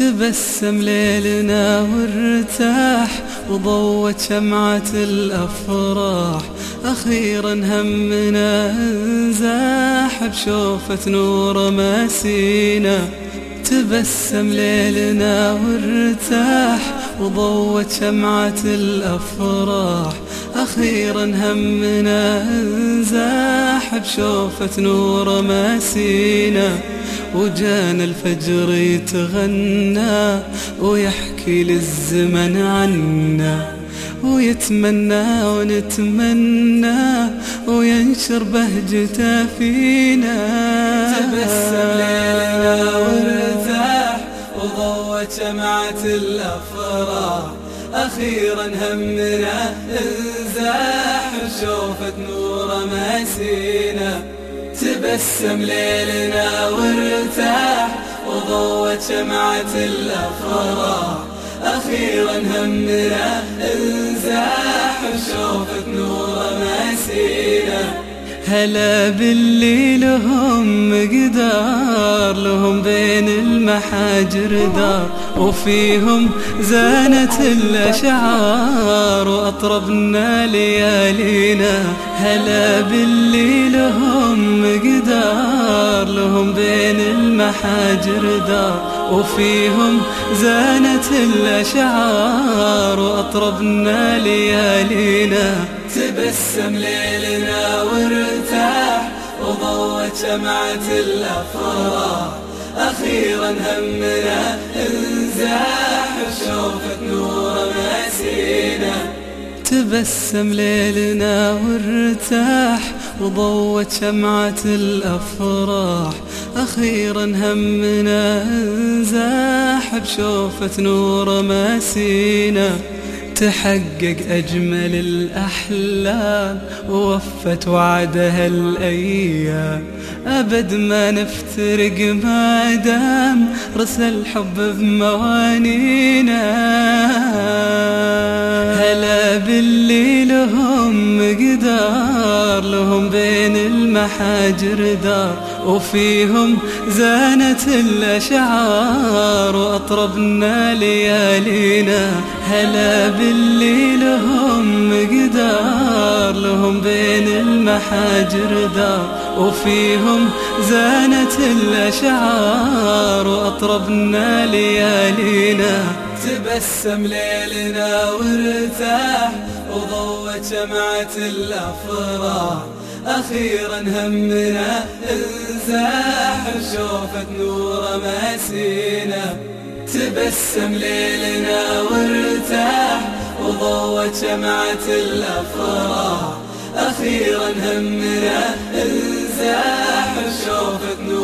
تبسم ليلنا وارتاح وضوت شمعة الأفراح. أخيرا همنا أنزاح بشوفة نور مسينا تبسم ليلنا وارتاح وضوت شمعة الأفراح. أخيرا همنا أنزاح بشوفة نور مسينا وجانا الفجر يتغنى ويحكي للزمن عنا ويتمنى ونتمنى وينشر بهجته فينا. تبسم ليلنا وارتاح وضوت شمعة الأفراح. أخيرا همنا انزاح وشوفت نور مسينا. تبسم ليلنا وارتاح وضوت شمعة الأفراح أخيرا همنا هلا باللي لهم مقدار لهم بين المحاجر دار. وفيهم زانت الأشعار وأطربنا ليالينا. هلا باللي لهم مقدار لهم بين المحاجر دار. وفيهم زانت الأشعار وأطربنا ليالينا. تبسم ليلنا وارتاح وضوت شمعة الأفراح. أخيرا همنا انزاح وشوفت نور مسينا تبسم ليلنا وارتاح وضوت شمعة الأفراح. أخيرا همنا انزاح بشوفة نور مسينا تحقق أجمل الأحلام ووفت وعدها الأيام. أبد ما نفترق ما دام رسل الحب بموانينا. هلا باللي لهم مقدار لهم بين المحاجر دار. وفيهم زانت الأشعار وأطربنا ليالينا هلا باللي لهم مقدار لهم بين المحاجر دار. وفيهم زانت الأشعار وأطربنا ليالينا تبسم ليلنا وارتاح وضوت شمعة الأفراح. أخيرا همنا انزاح وشوفت نور مسينا تبسم ليلنا وارتاح وضوت شمعة الأفراح. أخيرا همنا انزاح وشوفت نور